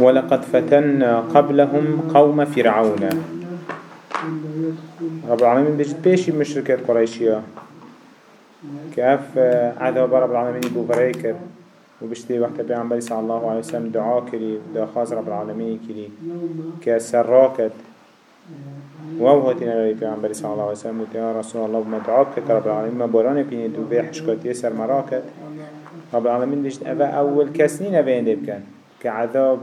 ولقد فتنا قبلهم قوم فرعون. رب العالمين بيجد بيشي مشركة قريشية. كيف عذاب رب العالمين بو بريكر وبشتي وقت بيعنبري صلى الله عليه وسلم دعا كري دعا خاص رب العالمين كري كسراكت ووهتنا لي بيعنبري صلى الله عليه وسلم. وتيا رسول الله بما دعاك رب العالمين ما بوراني بيني دو بيحشكات يسر مراكت رب العالمين بيجد أبا أول كسنين أبين ديب كعذاب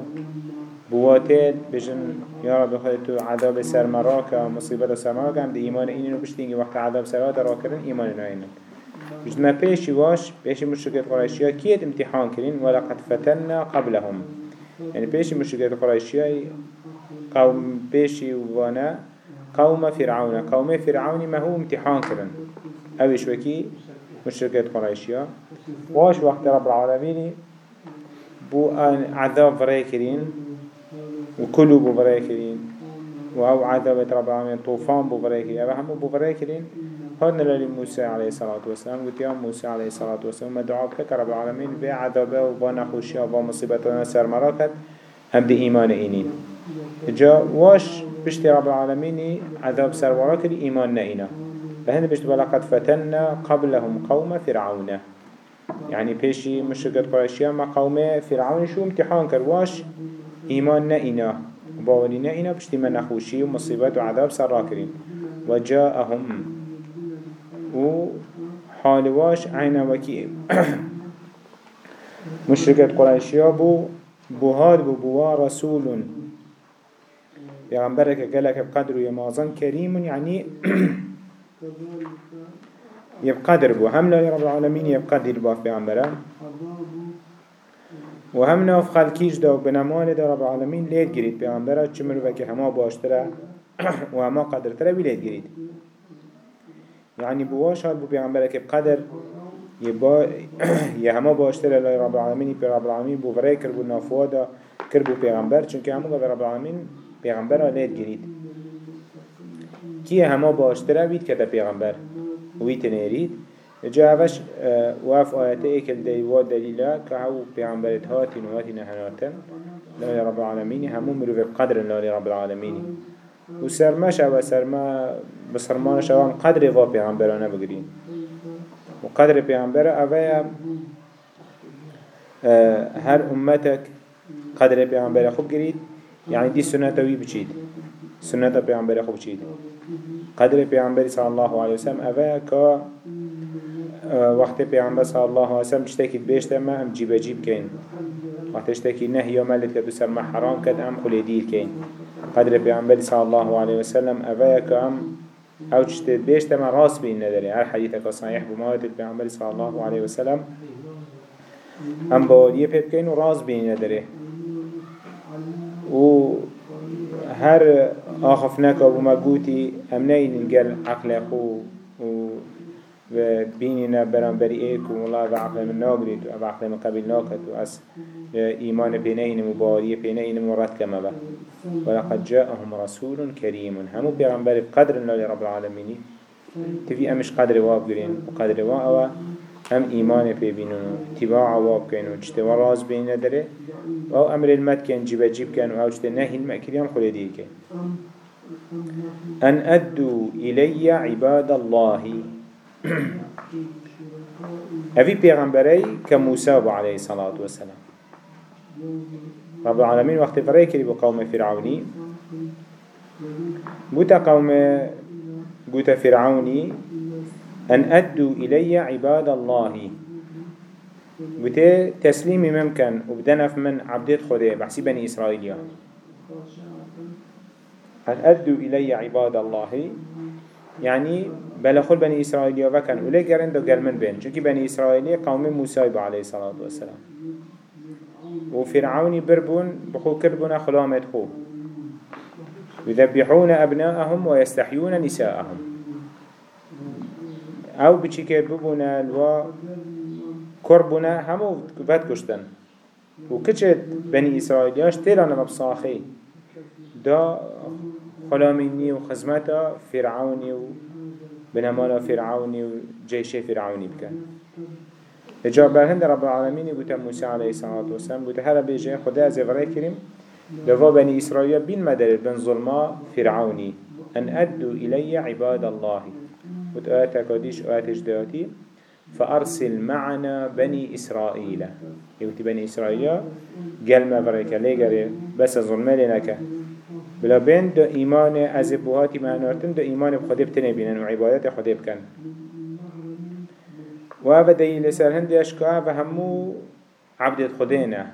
بواتيت بجن يا رب خلتو عذاب سر مراكا مصيبة سر مراكا دي إيمان إنو بشتينجي وقت عذاب سرات راكرن إيمان ناينن بجد ما بيشي واش بيشي مشركة قريشية كيت امتحان كرين ولقد فتنا قبلهم. يعني بيشي مشركة قريشية قوم بيشي وأنا قوم فرعون. قوم فرعون ما هو امتحان كرن اوش وكي مشركة قريشية واش وقت رب العالمين بو عذاب فريكرين وكلوا بو فريكرين وهو عذاب رب العالمين طوفان بو فريكرين أبا همو بو فريكرين هرنا للي موسى عليه الصلاة والسلام قلت يا موسى عليه الصلاة والسلام ما دعا بك رب العالمين في عذابه وبا نخوشيه وبا مصيبتنا سر مراكت هم دي إيمان إينين جا واش بشتي رب العالمين عذاب سر وراكت إيمان نئنا فهنا بشت ولقد فتنا قبلهم قوم فرعون. يعني بيشي مشركة قريشية ما قوم فرعون شو امتحان كرواش إيمان نئنا وباولي نئنا بشتي من نخوشي ومصيبات وعذاب سر راكرين وجاءهم وحالواش عين وكي مشركة قريشية بو بوهاد بو بوا رسول پیغمبرك قالك بقدر يمازن كريم يعني يبقدر بو. هم لا رب العالمين يبقدر بو پیغمبره. و هم ناف خلقیش دا و بنمان دا رب العالمین لید گرید پیغمبره. چه مروفه که همه باشتره و همه قدرتره بی لید گرید يعني بواش هاد بو پیغمبره که بقدر يبا يهما باشتر الله رب العالمين بي رب العالمين بو فرای کر بو نافوا دا کر بو پیغمبر. چونکه همو گا رب العالمين پیغمبر لید گرید کیه هما باشتره بید کده پیغمبر؟ وی تنیرید جا اوش واف آیته ایکل دیوا دلیلا که هاو پیغمبرت هاتین و هناتن لا رب العالمين همو مرو بقدر لا رب العالمين و سرمش أو سرما بسرمانش أو هم قدر وا پیغمبرانه بگرین. و قدر پیغمبر اوه هر امتك قدر پیغمبر خوب گرید. يعني دي سنة وي بچید. سنة پیغمبر خوب چید. قدر پیغمبر صلى الله عليه وسلم اوه که وقت پیغمبر صلى الله عليه وسلم چتاكید بیشتر ما هم جیب جیب کن وقت اشتاكي نهي ملت كدو سر ما حرام كد ام خلی دیر کن قدر پیغمبر صلى الله عليه وسلم اوه که هم أو چتت بیشتر ما راس بین نداره هر حدیث صحیح بموت پیغمبر صلى الله عليه وسلم هم باوریه پید کن و راس بین نداره و هر آخف نکا و مگوتی هم نین گل عقل خو و و بینینا برانبری ایک و الله و عقل من ناگرید و عقل من قبل ناکد و از ایمان پینین مباری پینین مرد کما با. ولقد جاءهم رسول كريم همو پیغمبر قدر الله رب العالمين تفي امش قدر واب گرین و قدر واب هم بینن و اتباع واب کن و چته و راز بین نداره و أمر المد کن جیب جیب کن و أو چته نهی المأکری هم خلی دیر کن أن أدوا إلي عباد الله. أفي پیغمبري كموسى عليه الصلاة والسلام رب العالمين وقت فريكري بقوم فرعوني قلت قوم قلت فرعوني أن أدوا إلي عباد الله. قلت تسليمي ممكن وبدنف من عبدت خده بحسي بني إسرائيل أن أدوا إلي عباد الله؟ يعني بلا خل بني إسرائيل وكان ولي قرن دو قال من بين چونكي بني إسرائيل قوم موسى عليه الصلاة والسلام. وفرعون بربون بخو كربون خلامت خو يذبحون أبناءهم ويستحيون نساءهم. أو بچي كربونا الوا كربونا همو بد كشتن وكچت بني إسرائيلياش تيرانا مبصاخي دا خلاميني وخزمتا فرعوني وبنمالا فرعوني وجيش فرعوني بكن اجاب برهند رب العالمين قلت موسى عليه الصلاة والسلام قلت هلا بيجي خدا از افره كريم لفا بني إسرائيل بين مدر بن ظلما فرعوني أن أدوا إلي عباد الله وتآتا كديش آتش دياتي. فأرسل معنا بني إسرائيل. يوتي بني إسرائيل قال ما بريك ليقري بس ظلمة لنك بلا بين دو إيمان أزبوهاتي مهنارتن دو إيمان بخده بتنبينن وعبادت خده بكن. وهذا دليل سر هندي أشكاه فهمو عبد خدينا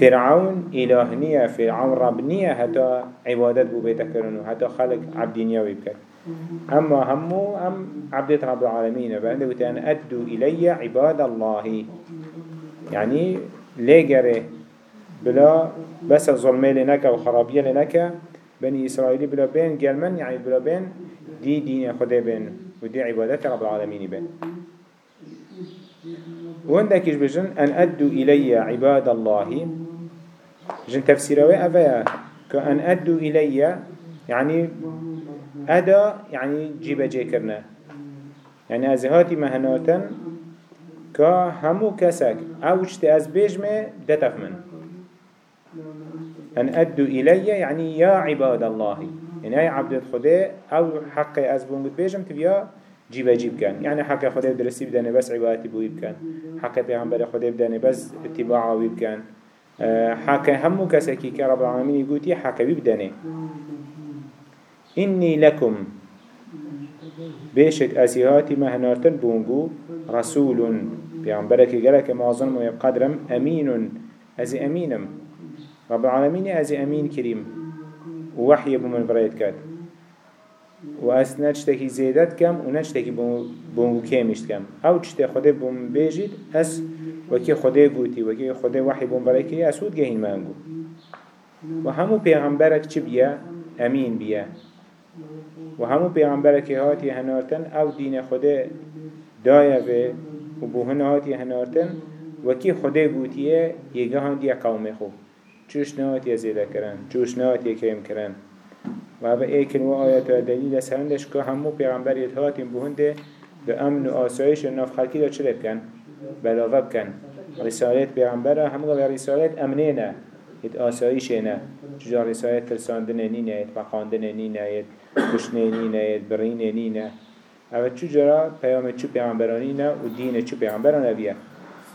فرعون إلهنية فرعون ربنية حتى عبادت بو بيتكرنو حتى خلق عبدينية ويبكر أما همو أم عبدت رب العالمين. قلت أن أدوا إلي عباد الله. يعني ليجره بلا بس الظلمي لنك وخرابية لنك بني إسرائيل بلا بين قلمن يعني بلا بين دي دين خده بين ودي عبادات رب العالمين بين. وعندك بجن؟ أن أدوا إلي عباد الله. جن تفسيره أفيا. كأن أدوا إلي يعني أدا يعني جيب جيكرنا يعني أزهاتي مهناتن كهمو كسك أو اشت أز بيجمه دتف من. أن أدوا إلي يعني يا عباد الله. يعني أي عبد خدا أو حق أز بونجد بيجم تبيا جيب جيب كان يعني حق خدا بدرسي بدانه بس عبادتي بويب كان حق بيغمبر خدا بدانه بس اتباعه ويب كان أه، حق همو كسكي كرب العالمين يقولي حق بيبدانه إني لكم. بيشك أسيهاتي مهنارتن بونجو رسول. بيعنبرك جلك معظم ويقدرم أمين. أزي أمينم. رب العالمين أزي أمين كريم. ووحي بمن بريد كات وأس نجتكي زيادت كم ونجتكي بونجو كامشت كم. أو تشتي خده بوم بيجيد أس وكي خده قوتي وكي خده وحي بوم بريد أسود جهين مانجو وهمو بيعنبرك چه بيا؟ أمين بيا. و همو پیغمبر که هاتی هنارتن او دین خوده دایه و و بو هاتی هنارتن و کی خوده گوتیه یگه هاندی قوم خو چوش نهاتی زیده کرن چوش نهاتی کریم کرن و اوه ایکن و آیت و دلیل سرندش که همو پیغمبریت هاتیم بو هنده به امن و آسایش ناف خلکی دا چه بکن؟ بلاغه بکن رسالت پیغمبر همو به رسالت امنه نه هیت آسایش نه. چجا رسالت ترساندن نینه هیت بقاندن نینه هیت کشنه نینه برینه نینه اوه چو جرا پیام چو پیغمبرانی نه و دین چو پیغمبران بیه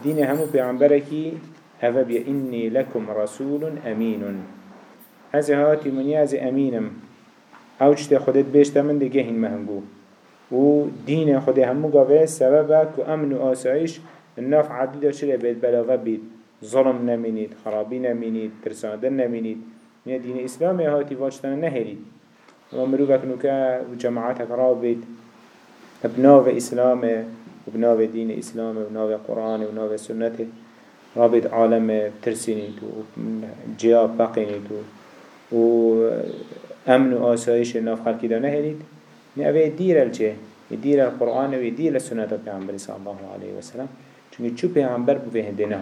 دین همو پیغمبره کی؟ اوه بیا. اینی لکم رسول امین از هاتی منی از امینم. أو چت خودت بیشتر من دیگه هین مهنگو. و دین خود همو گاوه سببه که امن و آسایش الناف عدل داشته بید بلاغه بید. ظلم نمینید خرابی نمینید ترساندن نمینید. من دین اسلام هاتی واجتن نهرید. و مروفك نوكا جماعتك رابط بناو إسلام وبناو دين إسلام وبناو قرآن وبناو سنته رابط عالم ترسينيتو جياب بقينيتو و أمن و آسایش ناف خلقی دانه هلید نه اوه دیر الچه دیر القرآن و دیر السنة پیغمبر صلی الله علیه وسلم چونکه چو پیغمبر بو فهنده نه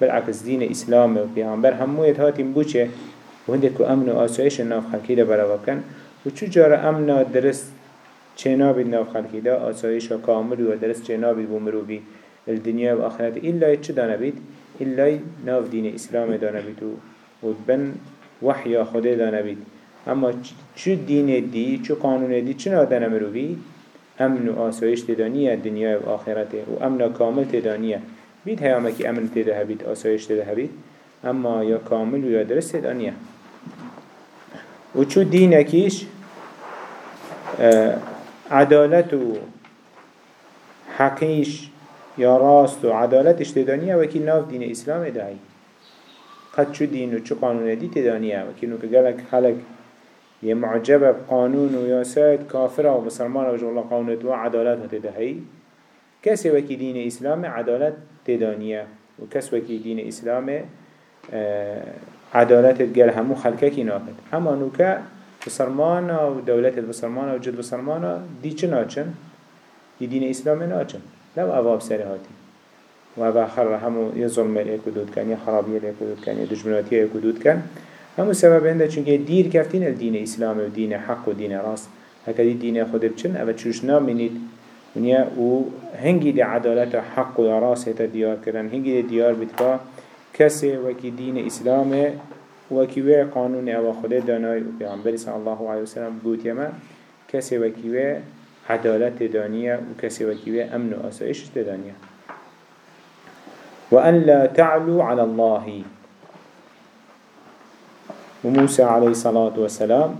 بالعکس دین اسلام و پیغمبر همویت هاتیم بو چه؟ و هندك كو امن و آسایش ناف خلقی دا براوا کن و چو جار امن درست چه نابید ناف خلقی دا آسایش و کامل و درست چه نابید بو مروبی. الدنیا و آخرت إلا چه دانه بید؟ إلا ناف دین اسلام دانه بید و بن وحی خدا دانه بید. اما چه دین دی چه قانون دی چه نادانه مروبی؟ امن و آسایش تدانیه دنیا و آخرت و امن کامل تدانیه. بید هیامه که امن تده بید آسایش تده بید اما یا کامل و یا درست تدانیه و چو دینکیش عدالت و حقیش یا راست و عدالت اشتدانیه وکی ناف دین اسلام دهی قد چو دین و چو قانون دی تدانیه وکی نو گلک خلق یه معجب قانون و یا ساید کافر و مسلمان و جغل قانون و عدالت هت دهی. کسی وکی دین اسلام عدالت تدانیه و کس وکی دین اسلام عدالت گل همو خلقه کی ناکد اما نوکه بسرمانا و دولت بسرمانا و جد بسرمانا دی چه ناچن؟ دی دین اسلام ناچن. لو اواب سر هاتی. و اوه خر همو یه ظلم ایکو دود یه خرابیه ایکو دود کن یه دجمناتی ایکو دود کن. همو سبب اینده چونکه دیر کفتین الدین اسلام و دین حق و دین راست. هکا دی دین خود بچن اوه چوش نامینید. ونیا و هنگی دی عدالت حق و راست هتا دیار کرن هنگی دی دیار بیتکا كسي وكي دين إسلامه وكي وي قانون أو خده داناي وبيعنبري صلى الله عليه وسلم قوت يما كسي وكي وي عدالت دانية وكسي وكي وي أمن وأسائش دانية وأن لا تعلوا على الله وموسى عليه الصلاة والسلام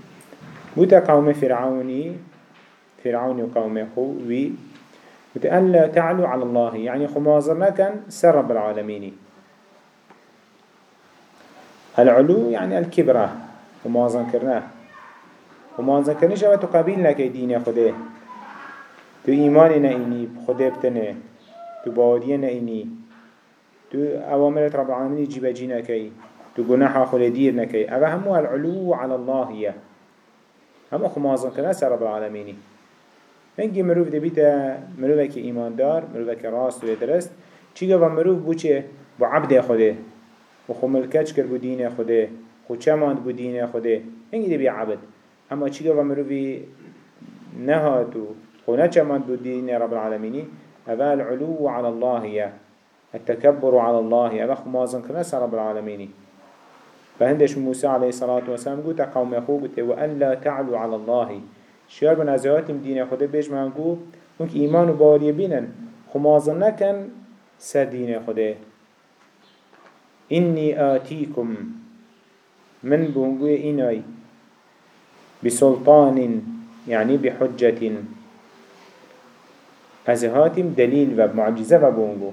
بوتا قوم فرعوني فرعون وقومه وي وأن لا تعلوا على الله. يعني خمازرنا كان سر رب العالمين. العلو يعني الكبرة ومازن كرناه ومازن كرنش أو تقابل لك دين خده. تو إيمان نئني خده بتنه. تو باودية نئني تو أوامرت رب العالمين جيب كي تو جناح خل دير نكي. أبا همو العلو على الله هي. همو خمازن كرناه سر رب العالمين. هنگی مروف دبیتا مروفه که ایماندار مروفه که راست و درست چی گفت مروف بو چه؟ بو عبد خوده و خو ملکچ کر بو دین خوده خو چماند بو دین خوده هنگی دبی عبد اما چی گفت مروفی نهاتو خو نچماند بو دین رب العالمینی أبا العلو على الله التكبر على الله أبا خمازن كناس رب العالمين فهندش موسى عليه الصلاة والسلام قلت قوم يخوه وأن لا تعلو على الله شیار بن ازیاتیم دین خود بیش من گو اون که ایمان و باوری بینن. خمازن نکن سر دین خوده اینی آتیکم من بونگوی اینای بسلطان يعني بحجة أزهاتم دليل ومعجزة وبونغو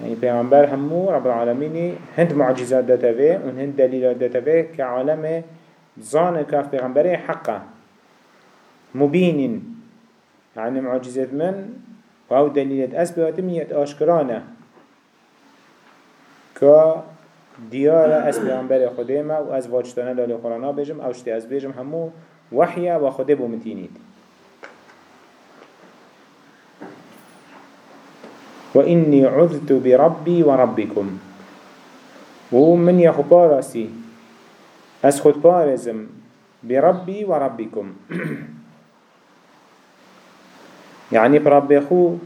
يعني پیغمبر همو رب العالمين هند معجزات دتوه هند دليلات دتوه كعالم ظان كاف پیغمبر حقه. مبين يعني معجزة من؟ وهو دليل أسبه ميت آشكرانة. كا ديار أسبه عمبر خديمة و واجتانه لالي قرانا بجم أو شتي همو وحيا و خده بومتينيد وإني عذت بربي وربكم ومن بارسي أس خد بارزم بربي وربكم يعني بربي خو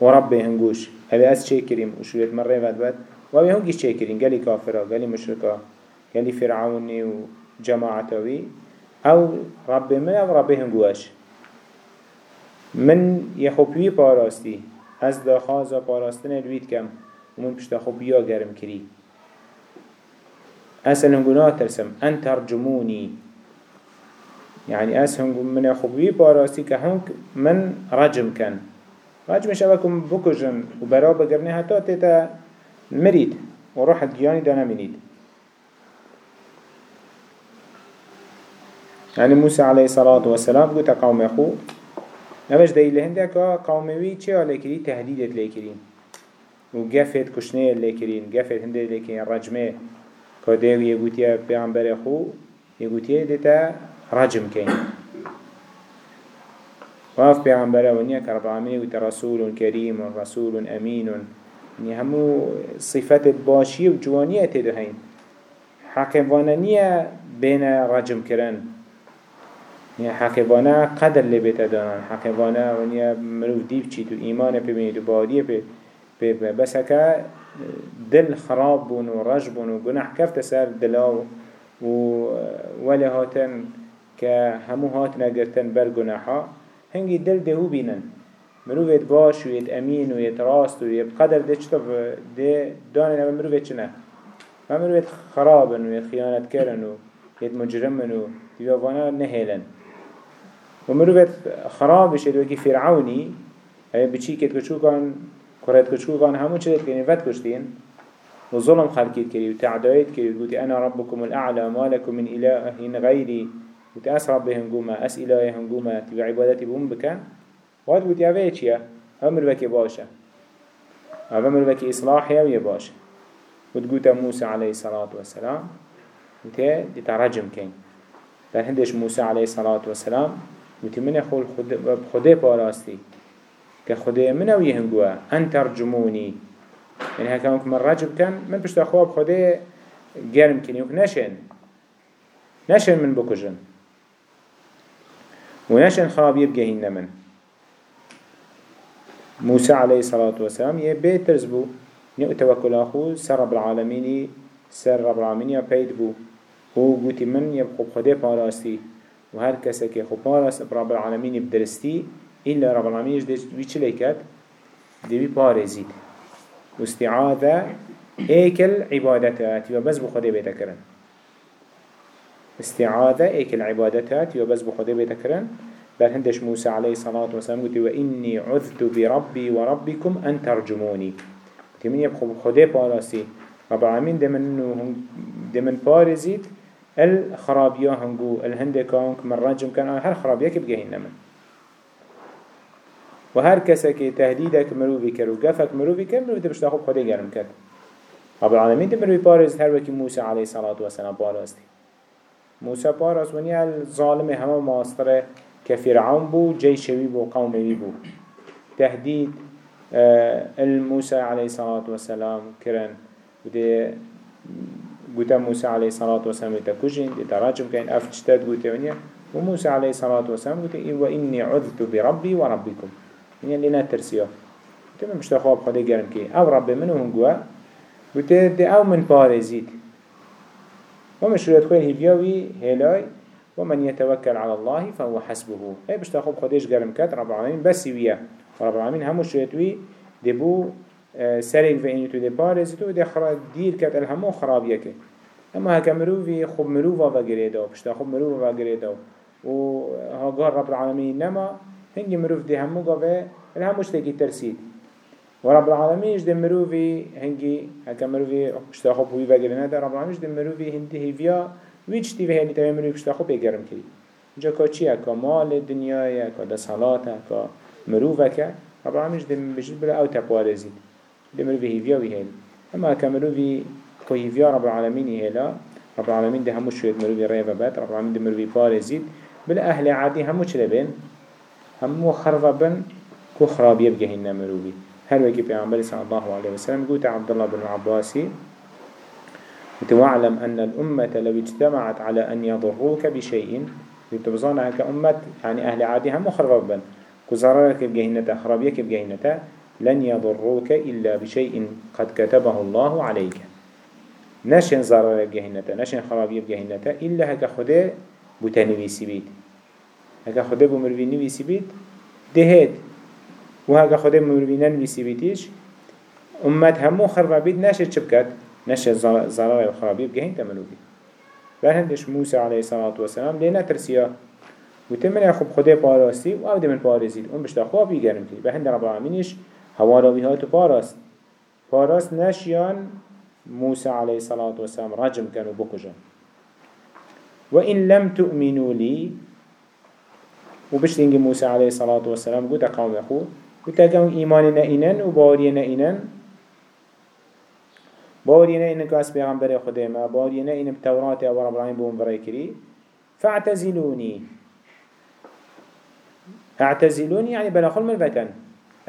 وربي هنگوش. هذا أس شيء كريم وشوية مرة بعد بعد وأبي هنگيش شيء كريم قالي كافرة قالي مشركة قالي فرعوني وجماعتوي أو ربي من أو ربي هنگوش من يخوبي باراستي از دا خازا باراستن الويد كم ومن پشت خوبيا گرم كري أسأل هنگونا ترسم أن ترجموني. يعني أس هنگو من خوبي باراستي كهنگ من رجم كان. رجم شبكم بكجن وبرا بقرني حتى تتا مريد وروح الجياني دانا منيد. يعني موسى عليه الصلاة والسلام قلت قوم أخو نبش دي لهندك قومي چه لكري تهديدت لكرين. وقفت كشنية لكرين قفت هنده لكرين رجمه. كده يقول يا بيعنبر أخو يقول يا دتا رجم كين. واف پیغمبره ونیا که العالمین ویت رسول امین يعني همو صفات باشی و جوانیه تیدو هین حقیبانه نیه بین رجم کرن يعني حقیبانه قدر لبیت دانن حقیبانه ونیا مروف دیب چی تو ایمان ببینید و بادیه بی بس هكا دل خراب بون و رج بون و گناح کفت سر دلاو و ولی هاتن که همو هات نگرتن بر گناحا هنگی دل دهو بینن. مروفت باش و ید امین و ید راست و ید قدر ده چطف ده دانن اما مروفت چنه ما مروفت خرابن و ید خیانت کرن و ید مجرمن و دیوانا نهیلن. و مروفت خرابش ید وکی فرعونی هیا بچی کت کچو کن کرد کچو کن همون چه کنی ود کشتین؟ و ظلم خلقید کری و تعدایت کری و گوتی أنا ربكم الاعلى ما لكم من اله غيري وتأس ربي هنجوما أس إلهي هنجوما تبع عبادتي بهم بكن وهاد قلت أبي چيا أمر بك باشا أمر بك إصلاحي أو يباشا وتقول موسى عليه الصلاة والسلام وتي تترجم كين فهندش موسى عليه الصلاة والسلام وتي من يقول خده باراستي كخده من أو يهنجوا أن ترجموني يعني هكا من رجم كان من بشت أخواب خده جرم كني نشن نشن من بكجن ونشن خراب يبقى هن من؟ موسى عليه الصلاة والسلام يبيت ترزبو نيو توكل أخو سر رب العالمين سر رب العالمين يا بيد بو. هو قوتي من يبقى خده باراستي وهر كسا كي خو باراست رب العالمين بدرستي إلا رب العالمين يجدش دوي چلي كات دوي بارزيد واستعاذة ايكل عبادتها تيو بس بو خده بيتكرن استعاذة ايكل عبادتها تيو بس بو خده بيتكرن. بل هندش موسى عليه الصلاة والسلام قلت وإني عذت بربي وربكم أن ترجموني. قلت من يبخو خده باراستي رب العالمين دمن دمن بارزيد الخرابيا هنگو الهندكان من رجم كان هر خرابيا كبجهين نمن. و هر کسی که تهدیدک مروفی کرد و گفک مروفی کرد مروفی تبشتا خوب خدا گرم کرد. رب العالمین ده مروفی پارست هر وکی موسی علیه صلاة و سلام موسی پارست ونیا الظالم همه ماستر كفرعون بو جي شوي بو قومي بو تهديد الموسى عليه الصلاة والسلام كرن وده قلت موسى عليه الصلاة والسلام تكوجين تراجم كان أفتشتاد قلت ونيا وموسى عليه الصلاة والسلام قلت وإني عذت بربي وربكم يعني لنا ترسيا قلت من مش تخواب خده قرم كي أو رب منه هنقوا قلت دي أو من بارزيد ومش ريد خوين هبياوي هلاي ومن يتوكل على الله فهو حسبه. أي بش تخوب خديش قرم كات رب العالمين بس وياه رب العالمين همو شويتوي دبو سرق في إنتو دي بارزتو دي خراب دير كات الهمو خراب يكي أما هكا مروفي خب مروفا وغريدو بشتا خب مروفا وغريدو و هاقار رب العالمين نما هنجي مروف دي همو قوة الهمو اشتاكي ترسيد. ورب العالمين جد مروفي هنجي هكا مروفي بشتا خب هوي وغرينا ده رب العالمين جد مروفي هنده هيفيا؟ ويش تي هني تبي مروفي بشتا خب يقرم كري جا كا چيه كا مال الدنيا؟ كا ده صلاة كا مروفا كا رب العالمين جد بجد بلا أو تبارزيد ده مروفي هيفيا ويهين اما هكا مروفي خو هيفيا؟ رب العالمين هلا رب العالمين ده همو شوية مروفي ريفا بات. رب العالمين ده مروفي بارزيد بلا أهل عادي همو چلي بين همو خرفا بن كو خرابيه بجهنم مروفي هل وكي پیغمبر صلى الله عليه وسلم؟ قلت عبد الله بن عباسي وتعلم أن الأمة لو اجتمعت على أن يضروك بشيء تبظانا كأمة يعني أهل عادي هم كو ضررك بجهنتا خرابيك بجهنتا لن يضروك إلا بشيء قد كتبه الله عليك. نشن ضرر بجهنتا نشن خرابية بجهنتا إلا هكا خده بتنويسي بيت هكا خده بمروي نويسي بيت دهيت وهكا خده بمروي نويسي بيتيش أمت همو خربا بيت نشد شبكت نشد ضرر الخرابيه بجهنتا مروي برهندش موسى عليه الصلاة والسلام لنا ترسيه وتمن يخب خده باراستي و أو من بارزيد اون بشتا خواب يگرم كي بهند رب العالمينش هواراوي هاتو باراست باراست نشيان موسى عليه الصلاة والسلام رجم كانوا بكجا وإن لم تؤمنوا لي وبشتنج موسى عليه الصلاة والسلام قلت قوم أخو قلت قوم إيماننا إنن وبارينا إنن بارينا إنن كاس بيغمبر خديمة بارينا إنن بتوراة أو رب العالمين بهم بريكري فاعتزلوني اعتزلوني يعني بلا خل من فكان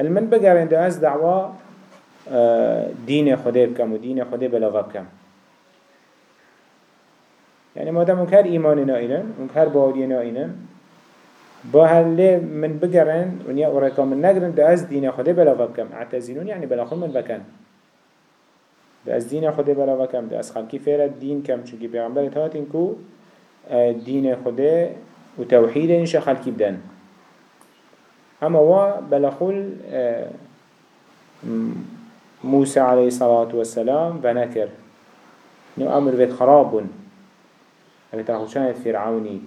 المن بقر عند أز دعوة آه، دين خدي بكم ودين خدي بلا بكم يعني ما دام هر إيمان نائنن هر باوری نائنن با هل من بقرن ونیا ورکا من نگرن ده از دین خدا بلا بکم اعتزلون يعني بلا خود من بکن ده از دین خدا بلا بکم ده از خلقی فیرد دین کم چونکه پیغمبر تهاتین کو دین خدا و توحید نشه خلقی بدن اما وا بلا آه، موسى عليه الصلاة والسلام ونكر نو أمر بيت خراب أبيت أخوشان فرعوني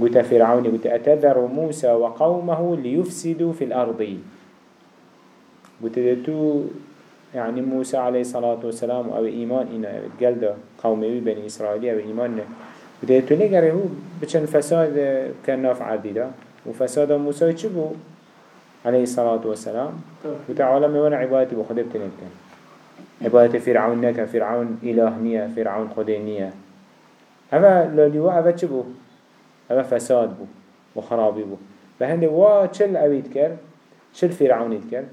قلت فرعوني قلت أتذر موسى وقومه ليفسدوا في الأرض. قلت تو يعني موسى عليه الصلاة والسلام أو إيمان إنا قلد قومي بني إسرائيل أو إيمان. قلت تو نقره بچن فساد كان نافع عديدة. وفساد موسى چبو عليه الصلاة والسلام. قلت عالم وأنا عبادتي بخده بتنين كان عبادة فرعون نكا فرعون إله نية فرعون خده نية. هذا لوليوا هذا چه هذا فساد بو وخرابي بو. بهند وا چل اويد كر چل فرعونيت كر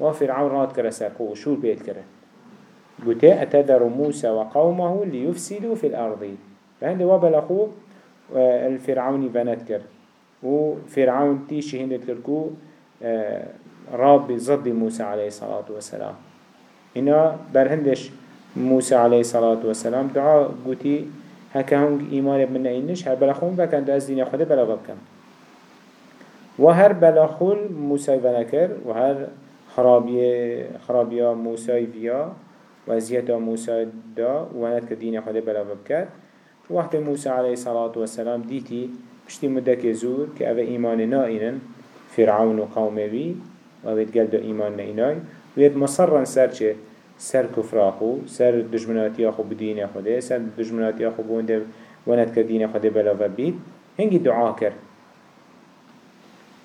وا فرعون رات كر سرقو وشو البيت كر قلت أتذر موسى وقومه ليفسدوا في الأرض. بهند وا بلخو الفرعوني بنات كر وفرعون تيشي هندت كركو راب ضد موسى عليه الصلاة والسلام. إنا برهندش موسى عليه الصلاة والسلام دعاء قوتي هكا هنگ إيمان ابن إنش هر بلخون بكن دا از دين خود بلا بكن وهر بلخول موسى ونكر وهر خرابية خرابية موسى فيا وزيتا موسى دا وهنات كدين خود بلا بكن وقت موسى عليه الصلاة والسلام ديتي بشتي مدك زور كأبا إيمان نائنا فرعون وقومه بي وابد قلد إيمان نائناي ويد مصرا سر كفراخو سر دجمناتي أخو بدين خوده سر دجمناتي أخو بونده ونت كدين خوده بلا وبيت هنگي دعا كر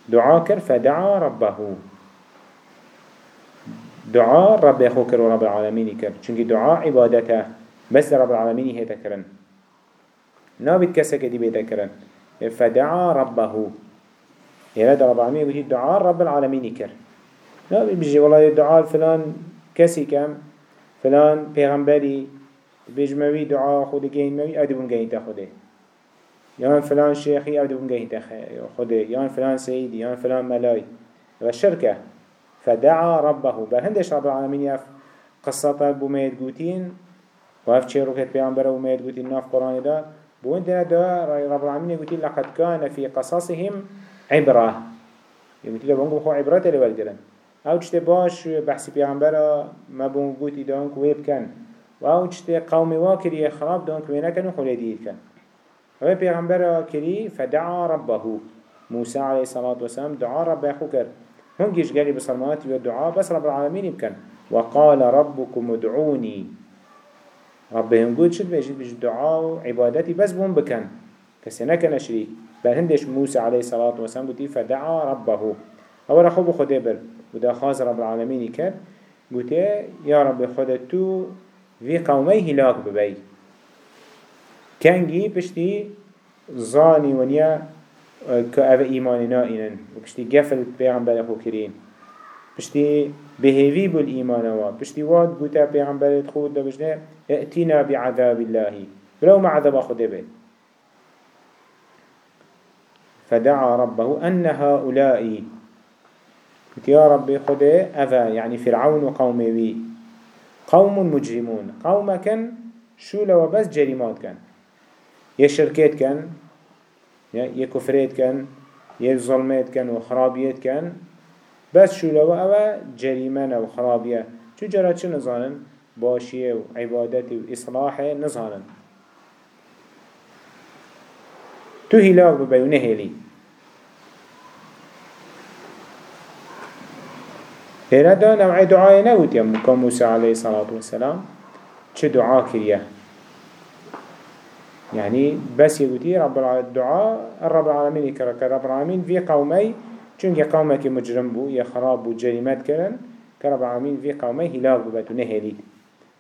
دعا كر فدعا ربه. دعا رب يخو كر ورب العالمين كر چونك دعا عبادته بس رب العالمين هي تكرن نابد كسك دي بيتكرن فدعا ربه. يراد رب العالمين يقول دعاء رب العالمين كر نابد بيجي والله دعاء فلان كسي كم فلان پیغمبری بجموی دعا خود گین موی أو دبون تا خوده. یان فلان شیخی أو دبون تا خوده. یان فلان سیدی یان فلان ملای. و شرکه. فدعا ربه. بهندش رب العالمين يف قصة بوميد قوتين وهف چه روكت پیغمبر بوميد قوتين ناف قرآن دا. بوندنا دا رب العالمين يقول لقد كان في قصصهم عبرة. يقول بونكم خو عبرة لوالدرن أو چته باش بحثی پیغمبر ما بون گوتی دان که ویب کن و أو چته قوم وا کری خراب دان که نکن و خلی دید کن. و پیغمبر کری فدعا ربه موسى عليه الصلاة والسلام دعا رب أخو كر هنجيش قالي بصلمات والدعاء بس رب العالمين يبكن وقال ربكم ادعوني ربهم قد شد بيجد بيجد دعاء عبادتي بس بون بكن كسي كان شريك بل هندش موسى عليه الصلاة والسلام قلت فدعا ربه أولا خده بر. ودا خاز رب العالمين كر قلت يا رب خده تو في قومي هلاك ببي. كانجي بشتي زاني ونيا كأف إيماننا إنن وبشتي قفل بيغمبر أخو كرين. بشتي بهيفي بالإيمان وا بشتي واد قلت بيغمبر خود دا بشتي ائتنا بعذاب الله. بلو ما عذاب أخو دبي. فدعا ربه أن هؤلاء قلت يا ربي خده أذا يعني فرعون وقومه بي قوم مجرمون. قوم كان شو لو بس جريمات كان. يا شركات كان يا كفرات كان يا ظلمات كان وخرابيات كان. بس شو لو أوا جريمان وخرابية شو جرات شو نظانا باشية وعبادة وإصلاح نظانا تو هلاك ببيونه هلي هنا دا نوع دعاء نوت يا موسى عليه الصلاة والسلام چه دعاء كريه يعني بس يقولي رب الدعاء الرب العالمين يكرك رب العالمين في قومي چونك قومك مجرم بو يا خراب بو جريمات كرن كرب العالمين في قومي هلاك ببتو نهليد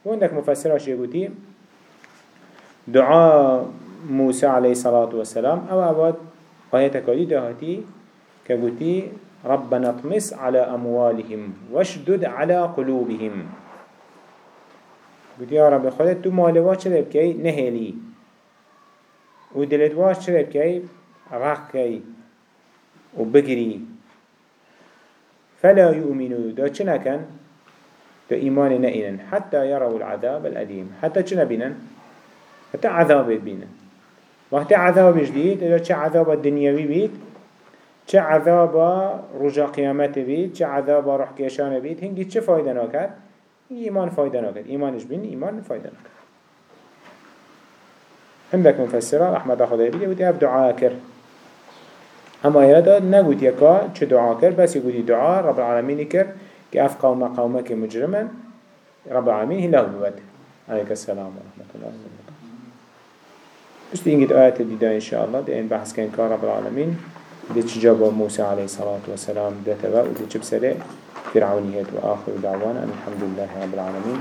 وعندك مفسراش يقولي دعاء موسى عليه الصلاة والسلام أو أباد آيات كالي دهاتي كقولي ربنا اطمس على أموالهم واشدد على قلوبهم. قلت يا رب خلت تو مالوات شرب كي نهلي ودلت واش شرب كي رخ كي وبقري فلا يؤمنوا دا چنا كان دا إيمان نئنا حتى يروا العذاب الأليم حتى چنا بينا حتى عذاب بينا وقت عذاب جديد إذا عذاب الدنيوي بيت چه عذاب رجا قیامت بید چه عذاب روح کشان بید هنگی چه فایده نکرد ایمان فایده نکرد ایمانش بین ایمان فایده نکرد عندك مفسرة رحمت خدای بید ودي اف دعا کرد اما يدا نقول يكا چه دعا كر بس يقول دعا رب العالمين كر كأف قوم قومك مجرما رب العالمين هلا بود. عليك السلام ورحمة الله وبركاته بس تيجي آيات الدين إن شاء الله دين بحث كان رب العالمين دي تجاب موسى عليه الصلاة والسلام ده تبا ودي تجب فرعونيات وآخر دعوانا الحمد لله رب العالمين.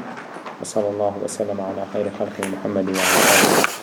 وصلى الله وسلم على خير خلق محمد وعلى آله